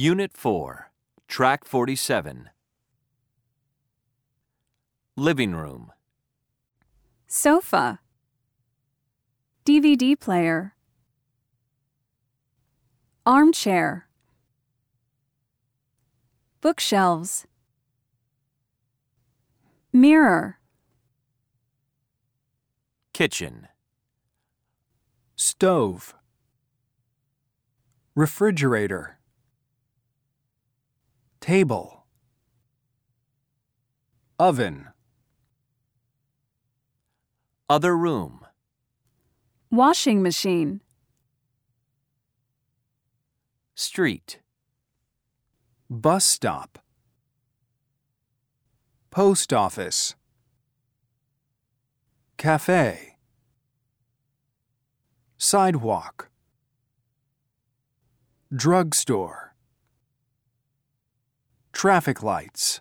Unit 4, Track 47. Living room, sofa, DVD player, armchair, bookshelves, mirror, kitchen, stove, refrigerator, table, oven, other room, washing machine, street, bus stop, post office, cafe, sidewalk, drugstore, traffic lights.